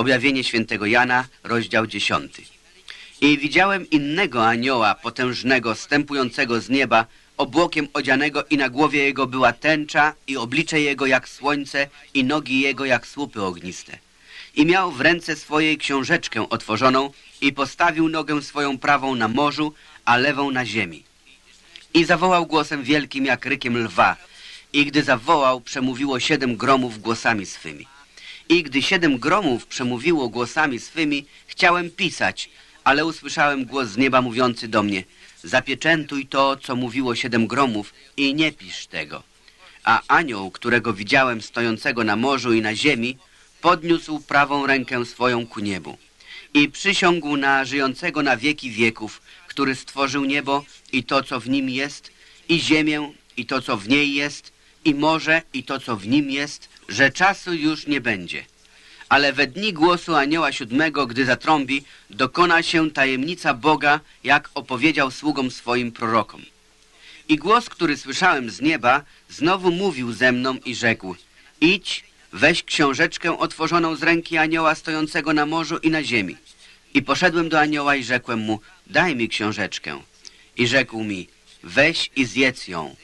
Objawienie świętego Jana, rozdział 10. I widziałem innego anioła potężnego, stępującego z nieba, obłokiem odzianego i na głowie jego była tęcza i oblicze jego jak słońce i nogi jego jak słupy ogniste. I miał w ręce swojej książeczkę otworzoną i postawił nogę swoją prawą na morzu, a lewą na ziemi. I zawołał głosem wielkim jak rykiem lwa. I gdy zawołał, przemówiło siedem gromów głosami swymi. I gdy siedem gromów przemówiło głosami swymi, chciałem pisać, ale usłyszałem głos z nieba mówiący do mnie Zapieczętuj to, co mówiło siedem gromów i nie pisz tego. A anioł, którego widziałem stojącego na morzu i na ziemi, podniósł prawą rękę swoją ku niebu i przysiągł na żyjącego na wieki wieków, który stworzył niebo i to, co w nim jest, i ziemię i to, co w niej jest, i morze i to, co w nim jest, że czasu już nie będzie. Ale we dni głosu anioła siódmego, gdy zatrąbi, dokona się tajemnica Boga, jak opowiedział sługom swoim prorokom. I głos, który słyszałem z nieba, znowu mówił ze mną i rzekł, idź, weź książeczkę otworzoną z ręki anioła stojącego na morzu i na ziemi. I poszedłem do anioła i rzekłem mu, daj mi książeczkę. I rzekł mi, weź i zjedz ją.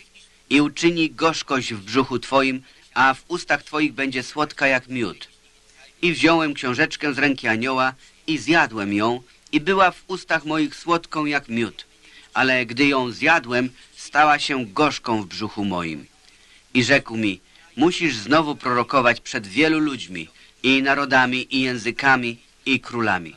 I uczyni gorzkość w brzuchu twoim, a w ustach twoich będzie słodka jak miód. I wziąłem książeczkę z ręki anioła i zjadłem ją i była w ustach moich słodką jak miód. Ale gdy ją zjadłem, stała się gorzką w brzuchu moim. I rzekł mi, musisz znowu prorokować przed wielu ludźmi i narodami i językami i królami.